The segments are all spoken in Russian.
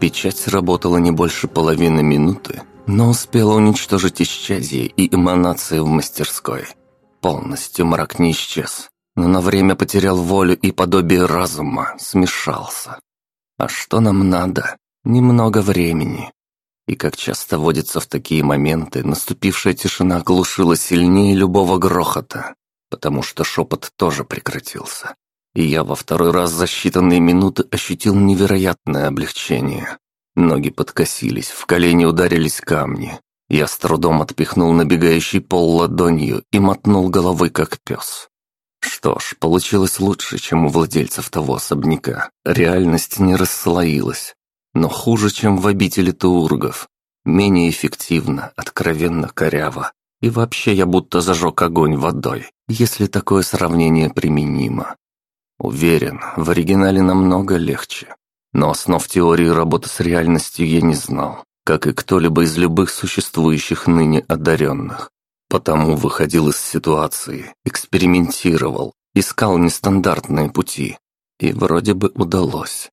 Печать сработала не больше половины минуты, но успела уничтожить исчадие и эманации в мастерской. Полностью мрак не исчез, но на время потерял волю и подобие разума, смешался. А что нам надо? Немного времени. И как часто водится в такие моменты, наступившая тишина глушила сильнее любого грохота, потому что шепот тоже прекратился и я во второй раз за считанные минуты ощутил невероятное облегчение. Ноги подкосились, в колени ударились камни. Я с трудом отпихнул набегающий пол ладонью и мотнул головой, как пес. Что ж, получилось лучше, чем у владельцев того особняка. Реальность не расслоилась. Но хуже, чем в обители Туургов. Менее эффективно, откровенно коряво. И вообще я будто зажег огонь водой, если такое сравнение применимо. Уверен, в оригинале намного легче. Но основ теории работы с реальностью я не знал, как и кто-либо из любых существующих ныне одаренных. Потому выходил из ситуации, экспериментировал, искал нестандартные пути. И вроде бы удалось.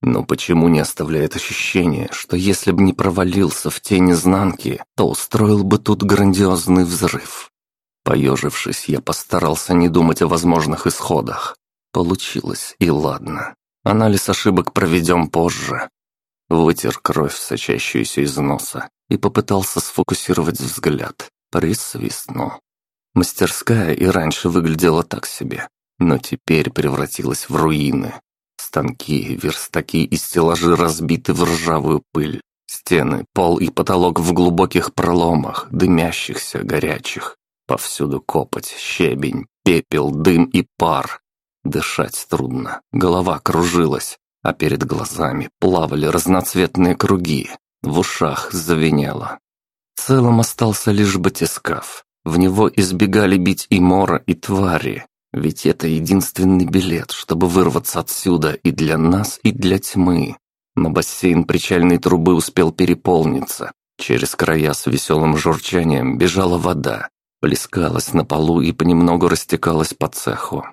Но почему не оставляет ощущение, что если бы не провалился в тень изнанки, то устроил бы тут грандиозный взрыв? Поежившись, я постарался не думать о возможных исходах. Получилось, и ладно. Анализ ошибок проведем позже. Вытер кровь, сочащуюся из носа, и попытался сфокусировать взгляд. Присвистнул. Мастерская и раньше выглядела так себе, но теперь превратилась в руины. Станки, верстаки и стеллажи разбиты в ржавую пыль. Стены, пол и потолок в глубоких проломах, дымящихся, горячих. Повсюду копоть, щебень, пепел, дым и пар. Дышать трудно, голова кружилась, а перед глазами плавали разноцветные круги, в ушах звенело. В целом остался лишь батискаф. В него избегали бить и мора, и твари, ведь это единственный билет, чтобы вырваться отсюда и для нас, и для тьмы. Но бассейн причальной трубы успел переполниться. Через края с веселым журчанием бежала вода, плескалась на полу и понемногу растекалась по цеху.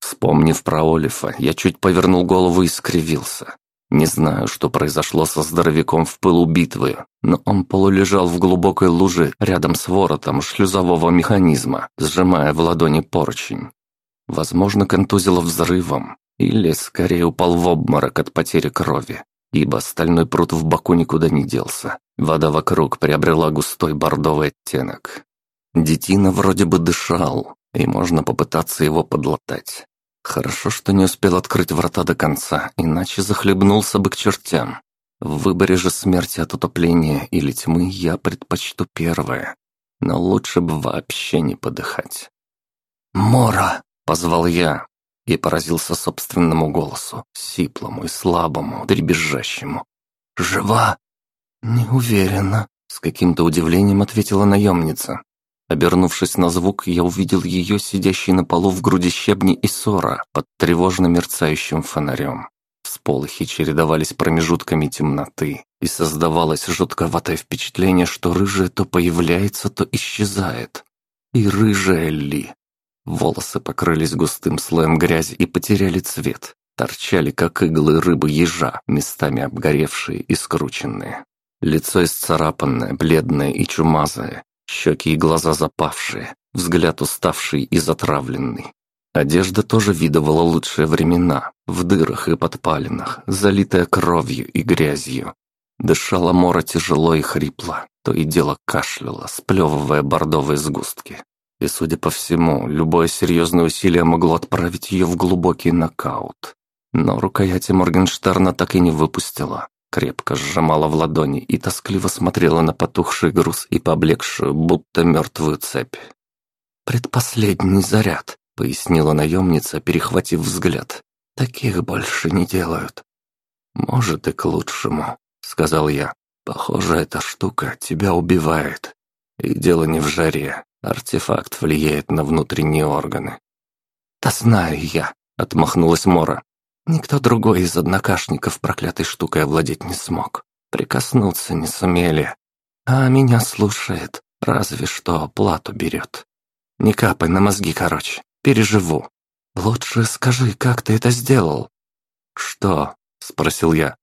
Вспомнив про Олифа, я чуть повернул голову и скривился. Не знаю, что произошло со здоровяком в пылу битвы, но он полулежал в глубокой луже рядом с воротом шлюзового механизма, сжимая в ладони поручень. Возможно, контузило взрывом, или скорее упал в обморок от потери крови, ибо стальной пруд в боку никуда не делся. Вода вокруг приобрела густой бордовый оттенок. Детина вроде бы дышал, и можно попытаться его подлатать. Хорошо, что не успел открыть врата до конца, иначе захлебнулся бы к чертям. В выборе же смерти от утопления или тьмы я предпочту первое. Но лучше бы вообще не подыхать. «Мора!» — позвал я и поразился собственному голосу, сиплому и слабому, дребезжащему. «Жива?» «Не уверена», — с каким-то удивлением ответила наемница. Обернувшись на звук, я увидел ее, сидящей на полу в груди щебни и ссора под тревожно мерцающим фонарем. Всполохи чередовались промежутками темноты, и создавалось жутковатое впечатление, что рыжая то появляется, то исчезает. И рыжая ли? Волосы покрылись густым слоем грязи и потеряли цвет. Торчали, как иглы рыбы ежа, местами обгоревшие и скрученные. Лицо исцарапанное, бледное и чумазое, Щеки и глаза запавшие, взгляд уставший и затравленный. Одежда тоже видывала лучшие времена, в дырах и подпалинах, залитая кровью и грязью. Дышала Мора тяжело и хрипло, то и дело кашляла, сплевывая бордовые сгустки. И, судя по всему, любое серьезное усилие могло отправить ее в глубокий нокаут. Но рукояти Моргенштерна так и не выпустила крепко сжимала в ладони и тоскливо смотрела на потухший груз и поблекшую, будто мертвую цепь. «Предпоследний заряд», — пояснила наемница, перехватив взгляд. «Таких больше не делают». «Может, и к лучшему», — сказал я. «Похоже, эта штука тебя убивает. И дело не в жаре. Артефакт влияет на внутренние органы». «Да знаю я», — отмахнулась Мора. Никто другой из однокашников проклятой штукой овладеть не смог. Прикоснуться не сумели. А меня слушает, разве что плату берет. Не капай на мозги, короче. Переживу. Лучше скажи, как ты это сделал?» «Что?» — спросил я.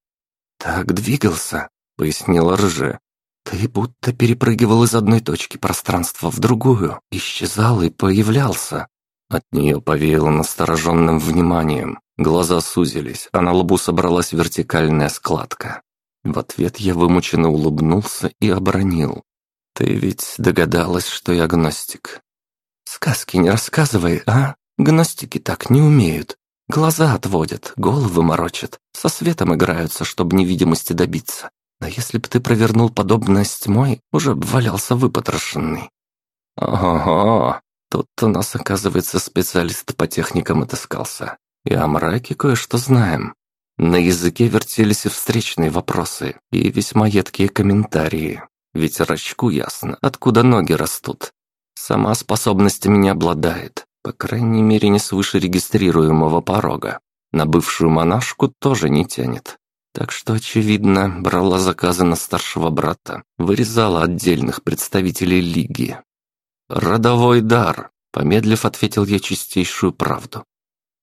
«Так двигался», — пояснила рыжая. «Ты будто перепрыгивал из одной точки пространства в другую, исчезал и появлялся». От нее повеяло настороженным вниманием. Глаза сузились, а на лбу собралась вертикальная складка. В ответ я вымученно улыбнулся и обронил. «Ты ведь догадалась, что я гностик?» «Сказки не рассказывай, а? Гностики так не умеют. Глаза отводят, головы морочат, со светом играются, чтобы невидимости добиться. Но если бы ты провернул подобное с тьмой, уже валялся выпотрошенный. Ого, тут у нас, оказывается, специалист по техникам отыскался. И о мраке кое-что знаем. На языке вертелись и встречные вопросы, и весьма едкие комментарии. Ведь рачку ясно, откуда ноги растут. Сама способностями не обладает, по крайней мере, не свыше регистрируемого порога. На бывшую монашку тоже не тянет. Так что, очевидно, брала заказы на старшего брата, вырезала отдельных представителей лиги. «Родовой дар», — помедлив, ответил я чистейшую правду.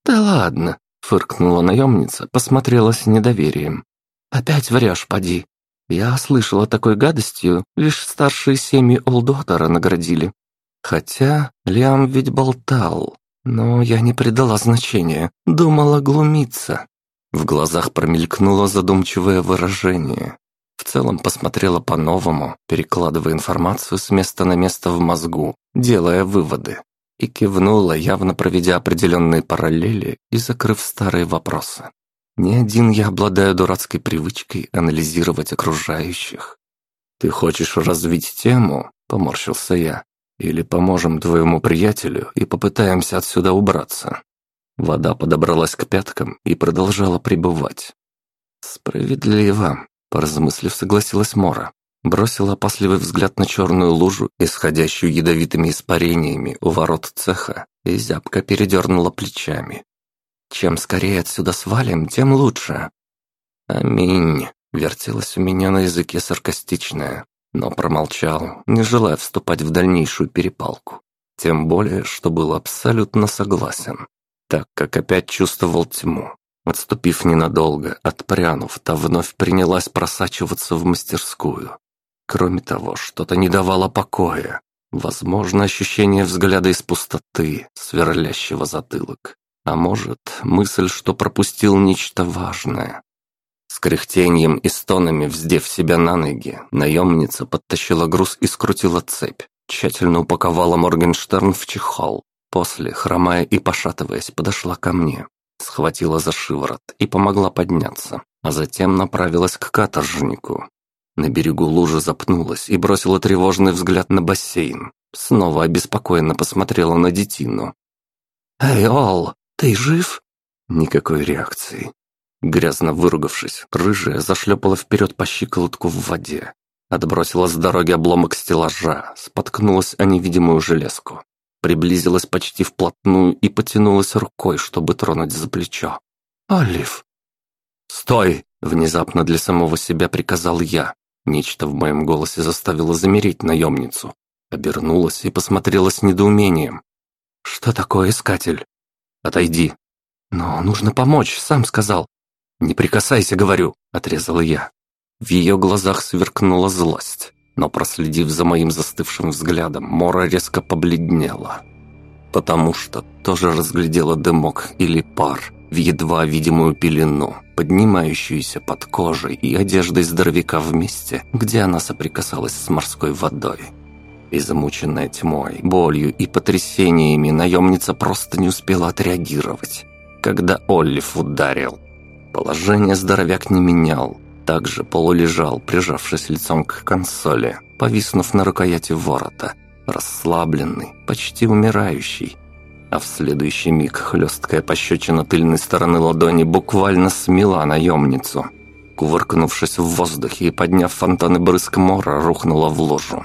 «Да ладно», — фыркнула наемница, посмотрела с недоверием. «Опять врешь, поди. Я слышала такой гадостью, лишь старшие семьи Олдотера наградили. Хотя Лиам ведь болтал, но я не придала значения, думала глумиться. В глазах промелькнуло задумчивое выражение. В целом посмотрела по-новому, перекладывая информацию с места на место в мозгу, делая выводы. И кивнула, явно проведя определенные параллели и закрыв старые вопросы. Не один я обладаю дурацкой привычкой анализировать окружающих. «Ты хочешь развить тему?» – поморщился я. Или поможем твоему приятелю и попытаемся отсюда убраться». Вода подобралась к пяткам и продолжала пребывать. «Справедливо», — поразмыслив, согласилась Мора. Бросила опасливый взгляд на черную лужу, исходящую ядовитыми испарениями у ворот цеха, и зябко передернула плечами. «Чем скорее отсюда свалим, тем лучше». «Аминь», — вертелась у меня на языке саркастичная но промолчал, не желая вступать в дальнейшую перепалку. Тем более, что был абсолютно согласен, так как опять чувствовал тьму. Отступив ненадолго, отпрянув, та вновь принялась просачиваться в мастерскую. Кроме того, что-то не давало покоя. Возможно, ощущение взгляда из пустоты, сверлящего затылок. А может, мысль, что пропустил нечто важное. С кряхтением и стонами, вздев себя на ноги, наемница подтащила груз и скрутила цепь. Тщательно упаковала Моргенштерн в чехол. После, хромая и пошатываясь, подошла ко мне. Схватила за шиворот и помогла подняться, а затем направилась к каторжнику. На берегу лужи запнулась и бросила тревожный взгляд на бассейн. Снова обеспокоенно посмотрела на детину. «Эй, Ол, ты жив?» Никакой реакции. Грязно выругавшись, рыжая зашлепала вперед по щиколотку в воде. Отбросила с дороги обломок стеллажа, споткнулась о невидимую железку. Приблизилась почти вплотную и потянулась рукой, чтобы тронуть за плечо. «Олив!» «Стой!» — внезапно для самого себя приказал я. Нечто в моем голосе заставило замереть наемницу. Обернулась и посмотрела с недоумением. «Что такое, искатель?» «Отойди». «Но нужно помочь, сам сказал. «Не прикасайся, говорю», — отрезал я. В ее глазах сверкнула злость, но, проследив за моим застывшим взглядом, Мора резко побледнела. Потому что тоже разглядела дымок или пар в едва видимую пелену, поднимающуюся под кожей и одеждой здоровяка в месте, где она соприкасалась с морской водой. И замученная тьмой, болью и потрясениями наемница просто не успела отреагировать, когда Оллиф ударил. Положение здоровяк не менял. Также полулежал, прижавшись лицом к консоли, повиснув на рукояти ворота. Расслабленный, почти умирающий. А в следующий миг хлесткая пощечина тыльной стороны ладони буквально смела наемницу. Кувыркнувшись в воздухе и подняв фонтаны брызг мора, рухнула в ложу.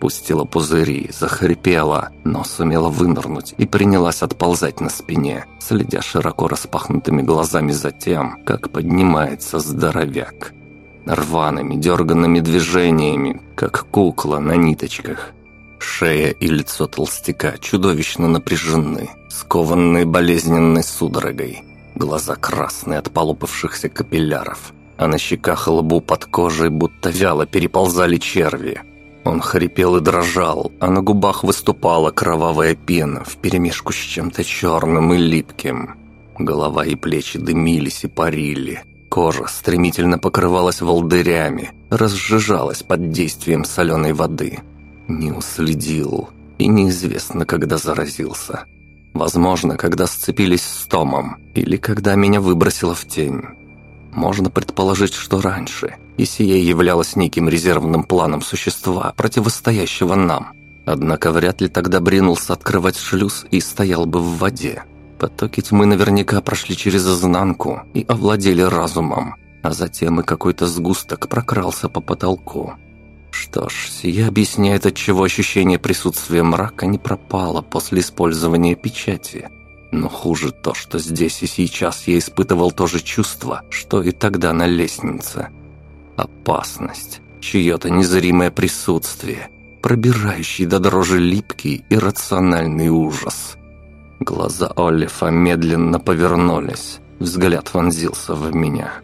Пустила пузыри, захрипела, но сумела вынырнуть и принялась отползать на спине, следя широко распахнутыми глазами за тем, как поднимается здоровяк. Рваными, дерганными движениями, как кукла на ниточках. Шея и лицо толстяка чудовищно напряжены, скованные болезненной судорогой. Глаза красные от полопавшихся капилляров, а на щеках и лбу под кожей будто вяло переползали черви. Он хрипел и дрожал, а на губах выступала кровавая пена вперемешку с чем-то черным и липким. Голова и плечи дымились и парили. Кожа стремительно покрывалась волдырями, разжижалась под действием соленой воды. Не уследил и неизвестно, когда заразился. Возможно, когда сцепились с Томом или когда меня выбросило в тень. Можно предположить, что раньше, и сие являлось неким резервным планом существа, противостоящего нам. Однако вряд ли тогда бринулся открывать шлюз и стоял бы в воде. Потоки тьмы наверняка прошли через изнанку и овладели разумом, а затем и какой-то сгусток прокрался по потолку. Что ж, сие объясняет, отчего ощущение присутствия мрака не пропало после использования печати. Но хуже то, что здесь и сейчас я испытывал то же чувство, что и тогда на лестнице. Опасность, чье-то незримое присутствие, пробирающий до дрожи липкий и рациональный ужас. Глаза Оллифа медленно повернулись, взгляд вонзился в меня,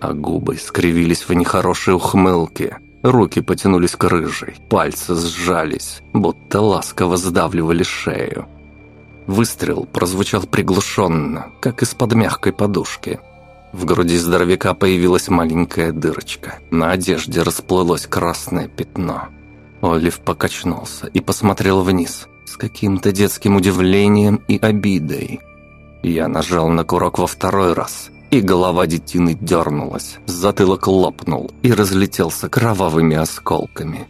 а губы скривились в нехорошей ухмылке, руки потянулись к рыжей, пальцы сжались, будто ласково сдавливали шею. Выстрел прозвучал приглушенно, как из-под мягкой подушки. В груди здоровяка появилась маленькая дырочка. На одежде расплылось красное пятно. Олив покачнулся и посмотрел вниз с каким-то детским удивлением и обидой. Я нажал на курок во второй раз, и голова детины дернулась, затылок лопнул и разлетелся кровавыми осколками.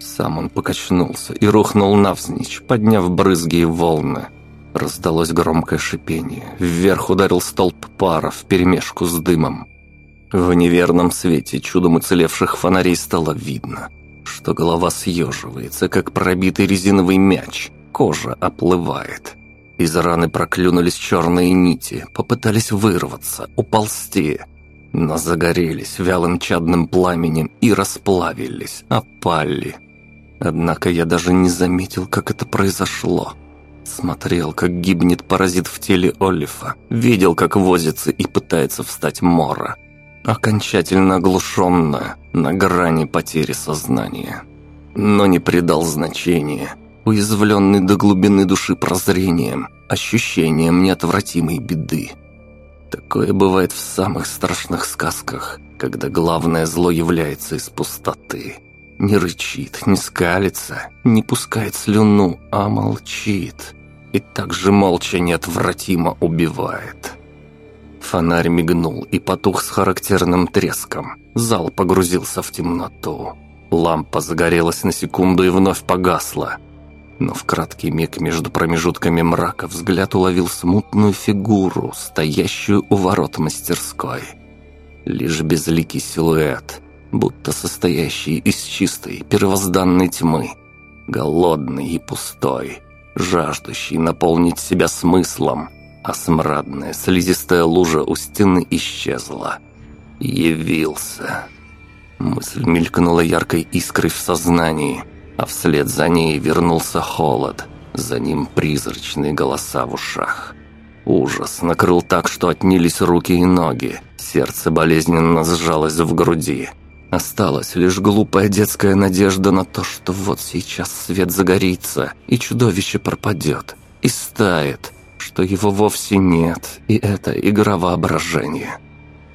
Сам он покачнулся и рухнул навзничь, подняв брызги и волны. Раздалось громкое шипение. Вверх ударил столб пара вперемешку с дымом. В неверном свете чудом уцелевших фонарей стало видно, что голова съеживается, как пробитый резиновый мяч. Кожа оплывает. Из раны проклюнулись черные нити, попытались вырваться, уползти. Но загорелись вялым чадным пламенем и расплавились, опали. Однако я даже не заметил, как это произошло. Смотрел, как гибнет паразит в теле Олифа. Видел, как возится и пытается встать Мора. Окончательно оглушенная, на грани потери сознания. Но не придал значения. Уязвленный до глубины души прозрением, ощущением неотвратимой беды. Такое бывает в самых страшных сказках, когда главное зло является из пустоты. Не рычит, не скалится, не пускает слюну, а молчит. И так же молча неотвратимо убивает. Фонарь мигнул и потух с характерным треском. Зал погрузился в темноту. Лампа загорелась на секунду и вновь погасла. Но в краткий миг между промежутками мрака взгляд уловил смутную фигуру, стоящую у ворот мастерской. Лишь безликий силуэт, будто состоящий из чистой первозданной тьмы, голодный и пустой, жаждущий наполнить себя смыслом, а смрадная слизистая лужа у стены исчезла. Явился. Мысль мелькнула яркой искрой в сознании, а вслед за ней вернулся холод, за ним призрачные голоса в ушах. Ужас накрыл так, что отнялись руки и ноги, сердце болезненно сжалось в груди – Осталась лишь глупая детская надежда на то, что вот сейчас свет загорится, и чудовище пропадет, и стает, что его вовсе нет, и это игра воображения.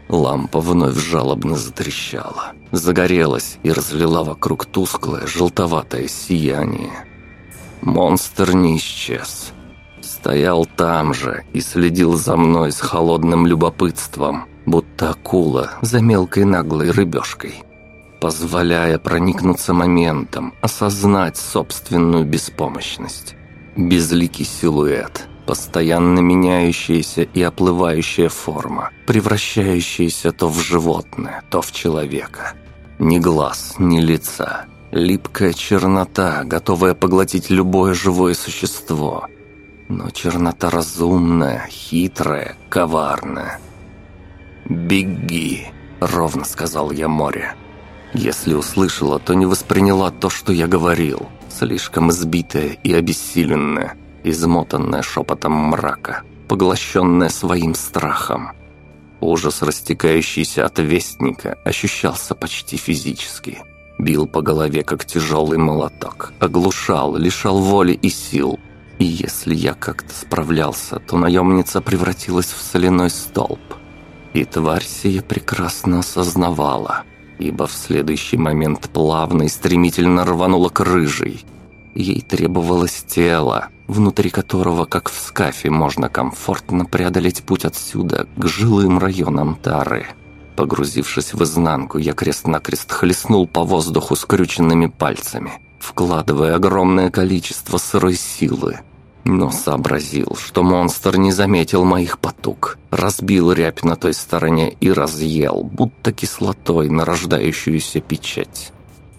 Лампа вновь жалобно затрещала, загорелась и разлила вокруг тусклое желтоватое сияние. Монстр не исчез. Стоял там же и следил за мной с холодным любопытством, будто акула за мелкой наглой рыбешкой, позволяя проникнуться моментом, осознать собственную беспомощность. Безликий силуэт, постоянно меняющаяся и оплывающая форма, превращающаяся то в животное, то в человека. Ни глаз, ни лица, липкая чернота, готовая поглотить любое живое существо. Но чернота разумная, хитрая, коварная – «Беги», — ровно сказал я море. Если услышала, то не восприняла то, что я говорил. слишком избитая и обессиленная, измотанная шепотом мрака, поглощенная своим страхом. Ужас, растекающийся от вестника, ощущался почти физически. Бил по голове, как тяжелый молоток, оглушал, лишал воли и сил. И если я как-то справлялся, то наемница превратилась в соляной столб. И тварь сия прекрасно осознавала, ибо в следующий момент плавно и стремительно рванула к рыжей. Ей требовалось тело, внутри которого, как в скафе, можно комфортно преодолеть путь отсюда к жилым районам Тары. Погрузившись в изнанку, я крест-накрест хлестнул по воздуху скрюченными пальцами, вкладывая огромное количество сырой силы. Но сообразил, что монстр не заметил моих потуг, разбил рябь на той стороне и разъел, будто кислотой нарождающуюся печать.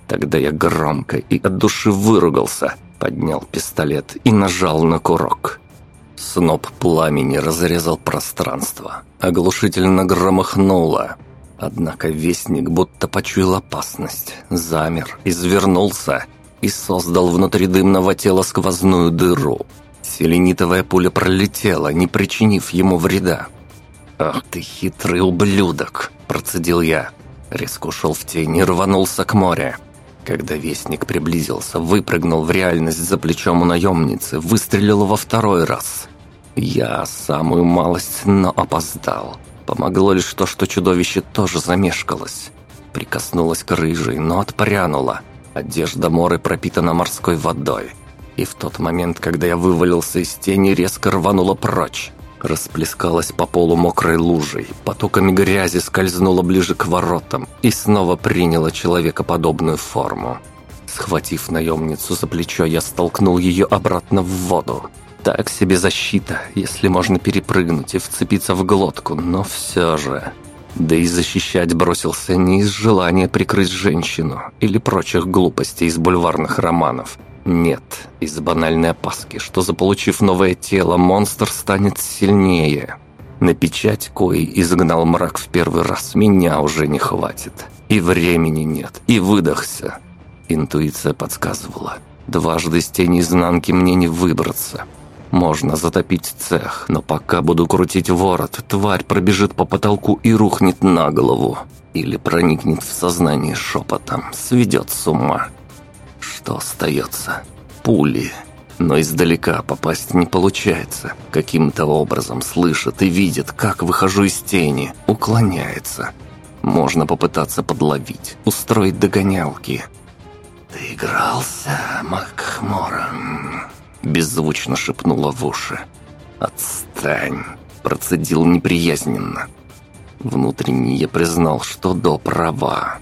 Тогда я громко и от души выругался, поднял пистолет и нажал на курок. Сноп пламени разрезал пространство, оглушительно громыхнуло. Однако вестник будто почуял опасность, замер, извернулся и создал внутри дымного тела сквозную дыру. Селенитовая пуля пролетела, не причинив ему вреда. «Ах ты хитрый ублюдок!» – процедил я. Резко ушел в тень и рванулся к морю. Когда вестник приблизился, выпрыгнул в реальность за плечом у наемницы, выстрелил во второй раз. Я самую малость, но опоздал. Помогло лишь то, что чудовище тоже замешкалось. Прикоснулось к рыжей, но отпрянуло. Одежда Моры пропитана морской водой. И в тот момент, когда я вывалился из тени, резко рванула прочь. Расплескалась по полу мокрой лужей, потоками грязи скользнула ближе к воротам и снова приняла человекоподобную форму. Схватив наемницу за плечо, я столкнул ее обратно в воду. Так себе защита, если можно перепрыгнуть и вцепиться в глотку, но все же... Да и защищать бросился не из желания прикрыть женщину или прочих глупостей из бульварных романов, нет, из банальной опаски, что заполучив новое тело, монстр станет сильнее. На печать, коей изгнал мрак в первый раз, меня уже не хватит. И времени нет, и выдохся. Интуиция подсказывала. Дважды с тени изнанки мне не выбраться. Можно затопить цех, но пока буду крутить ворот, тварь пробежит по потолку и рухнет на голову. Или проникнет в сознание шепотом, сведет с ума. Что остается? Пули. Но издалека попасть не получается. Каким-то образом слышит и видит, как выхожу из тени. Уклоняется. Можно попытаться подловить, устроить догонялки. «Ты игрался, Макхмором?» Беззвучно шепнула в уши. «Отстань!» Процедил неприязненно. Внутренне я признал, что до права.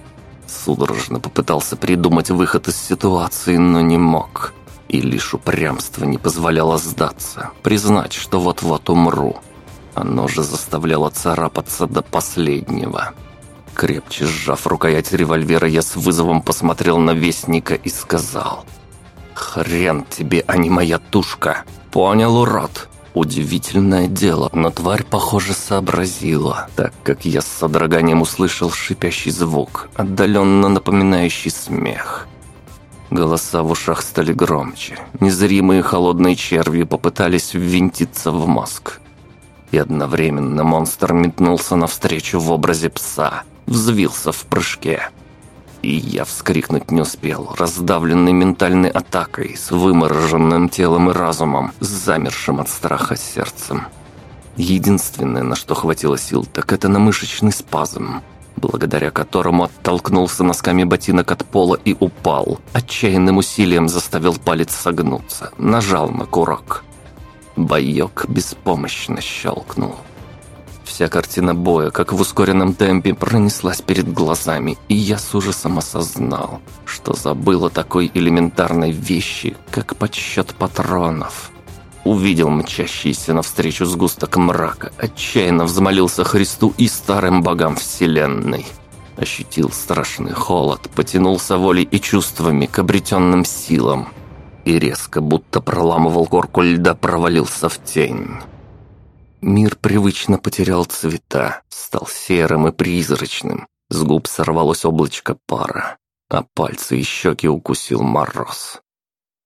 Судорожно попытался придумать выход из ситуации, но не мог. И лишь упрямство не позволяло сдаться, признать, что вот-вот умру. Оно же заставляло царапаться до последнего. Крепче сжав рукоять револьвера, я с вызовом посмотрел на Вестника и сказал «Хрен тебе, а не моя тушка! Понял, урод?» Удивительное дело, но тварь, похоже, сообразила, так как я с содроганием услышал шипящий звук, отдаленно напоминающий смех. Голоса в ушах стали громче. Незримые холодные черви попытались ввинтиться в мозг. И одновременно монстр метнулся навстречу в образе пса, взвился в прыжке. И я вскрикнуть не успел, раздавленный ментальной атакой, с вымороженным телом и разумом, с замершим от страха сердцем. Единственное, на что хватило сил, так это на мышечный спазм, благодаря которому оттолкнулся носками ботинок от пола и упал. Отчаянным усилием заставил палец согнуться, нажал на курок. Боек беспомощно щелкнул. Вся картина боя, как в ускоренном темпе, пронеслась перед глазами, и я с ужасом осознал, что забыл о такой элементарной вещи, как подсчет патронов. Увидел мчащийся навстречу сгусток мрака, отчаянно взмолился Христу и старым богам Вселенной. Ощутил страшный холод, потянулся волей и чувствами к обретенным силам и резко, будто проламывал горку льда, провалился в тень. Мир привычно потерял цвета, стал серым и призрачным. С губ сорвалось облачко пара, а пальцы и щеки укусил мороз.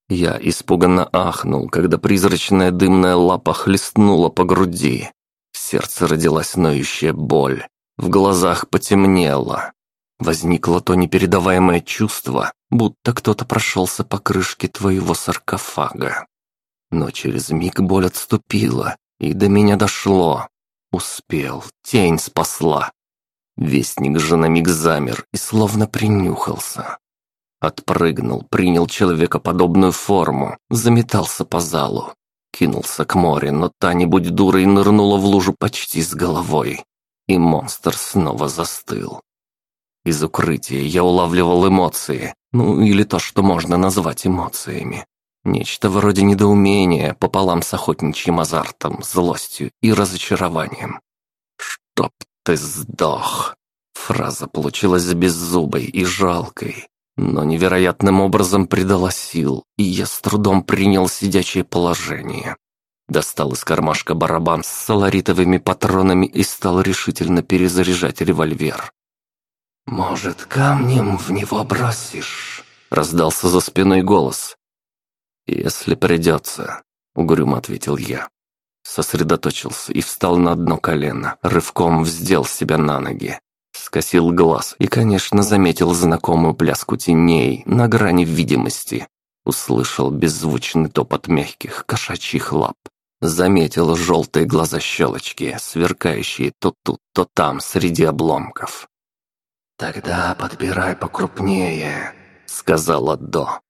Я испуганно ахнул, когда призрачная дымная лапа хлестнула по груди. В сердце родилась ноющая боль, в глазах потемнело. Возникло то непередаваемое чувство, будто кто-то прошелся по крышке твоего саркофага. Но через миг боль отступила, и до меня дошло. Успел, тень спасла. Вестник же на миг замер и словно принюхался. Отпрыгнул, принял человекоподобную форму, заметался по залу. Кинулся к морю, но та, не будь дурой, нырнула в лужу почти с головой. И монстр снова застыл. Из укрытия я улавливал эмоции, ну или то, что можно назвать эмоциями. Нечто вроде недоумения пополам с охотничьим азартом, злостью и разочарованием. «Чтоб ты сдох!» Фраза получилась беззубой и жалкой, но невероятным образом придала сил, и я с трудом принял сидячее положение. Достал из кармашка барабан с соларитовыми патронами и стал решительно перезаряжать револьвер. «Может, камнем в него бросишь?» — раздался за спиной голос. «Если придется», — угрюмо ответил я. Сосредоточился и встал на одно колено, рывком вздел себя на ноги скосил глаз и, конечно, заметил знакомую пляску теней на грани видимости. Услышал беззвучный топот мягких кошачьих лап. Заметил желтые глаза щелочки, сверкающие то тут, то там среди обломков. «Тогда подбирай покрупнее», — сказала До.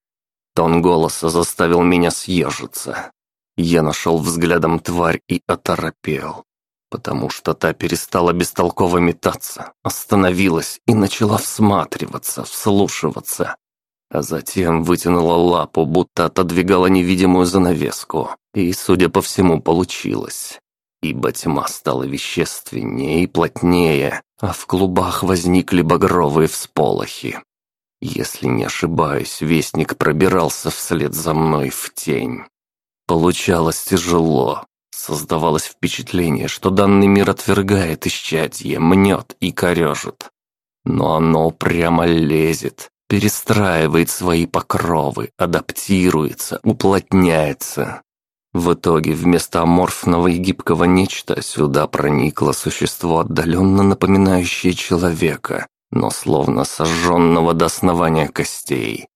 Тон голоса заставил меня съежиться. Я нашел взглядом тварь и оторопел потому что та перестала бестолково метаться, остановилась и начала всматриваться, вслушиваться. А затем вытянула лапу, будто отодвигала невидимую занавеску. И, судя по всему, получилось. Ибо тьма стала вещественнее и плотнее, а в клубах возникли багровые всполохи. Если не ошибаюсь, вестник пробирался вслед за мной в тень. Получалось тяжело, Создавалось впечатление, что данный мир отвергает исчадье, мнет и корежит. Но оно прямо лезет, перестраивает свои покровы, адаптируется, уплотняется. В итоге вместо аморфного и гибкого нечто сюда проникло существо, отдаленно напоминающее человека, но словно сожженного до основания костей.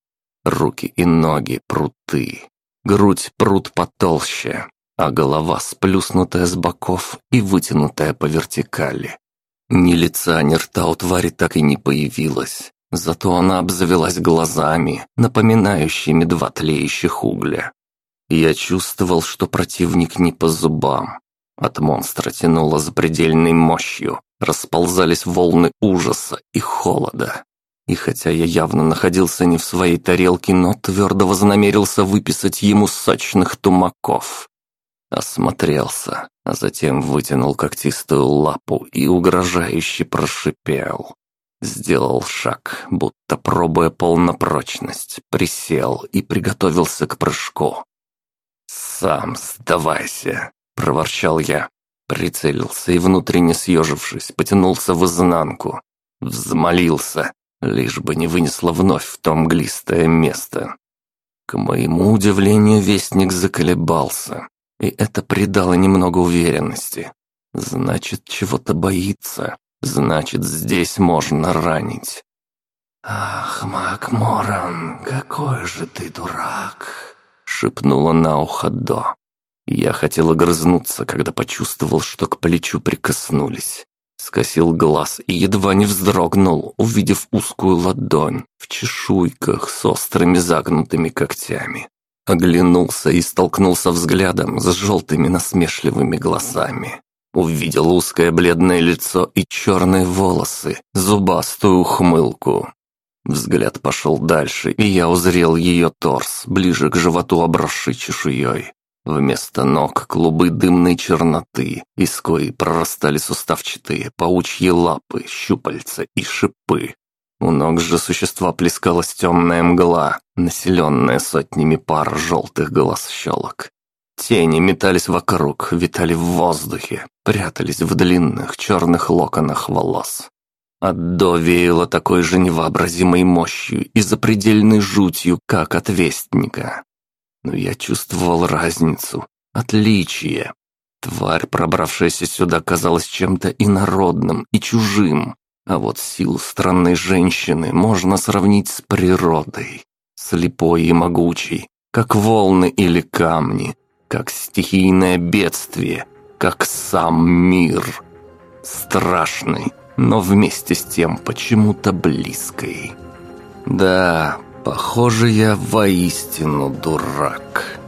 Руки и ноги пруты, грудь прут потолще, а голова сплюснутая с боков и вытянутая по вертикали. Ни лица, ни рта у твари так и не появилось, зато она обзавелась глазами, напоминающими два тлеющих угля. Я чувствовал, что противник не по зубам. От монстра тянуло запредельной мощью, расползались волны ужаса и холода. И хотя я явно находился не в своей тарелке, но твердо вознамерился выписать ему сочных тумаков. Осмотрелся, а затем вытянул когтистую лапу и угрожающе прошипел. Сделал шаг, будто пробуя полнопрочность, присел и приготовился к прыжку. «Сам сдавайся!» — проворчал я. Прицелился и, внутренне съежившись, потянулся в изнанку. Взмолился, лишь бы не вынесло вновь в то мглистое место. К моему удивлению, вестник заколебался, и это придало немного уверенности. Значит, чего-то боится. Значит, здесь можно ранить. «Ах, Макморан, какой же ты дурак!» — шепнула на ухо До. Я хотел огрызнуться, когда почувствовал, что к плечу прикоснулись. Скосил глаз и едва не вздрогнул, увидев узкую ладонь в чешуйках с острыми загнутыми когтями. Оглянулся и столкнулся взглядом с желтыми насмешливыми глазами. Увидел узкое бледное лицо и черные волосы, зубастую ухмылку. Взгляд пошел дальше, и я узрел ее торс, ближе к животу обросший чешуей. Вместо ног клубы дымной черноты, из кои прорастали суставчатые паучьи лапы, щупальца и шипы. У ног же существа плескалась темная мгла, населенная сотнями пар желтых глаз щелок. Тени метались вокруг, витали в воздухе, прятались в длинных черных локонах волос. От До веяло такой же невообразимой мощью и запредельной жутью, как от Вестника. Но я чувствовал разницу, отличие. Тварь, пробравшаяся сюда, казалась чем-то инородным и чужим, а вот силу странной женщины можно сравнить с природой, слепой и могучей, как волны или камни, как стихийное бедствие, как сам мир. Страшный, но вместе с тем почему-то близкой. Да, похоже, я воистину дурак».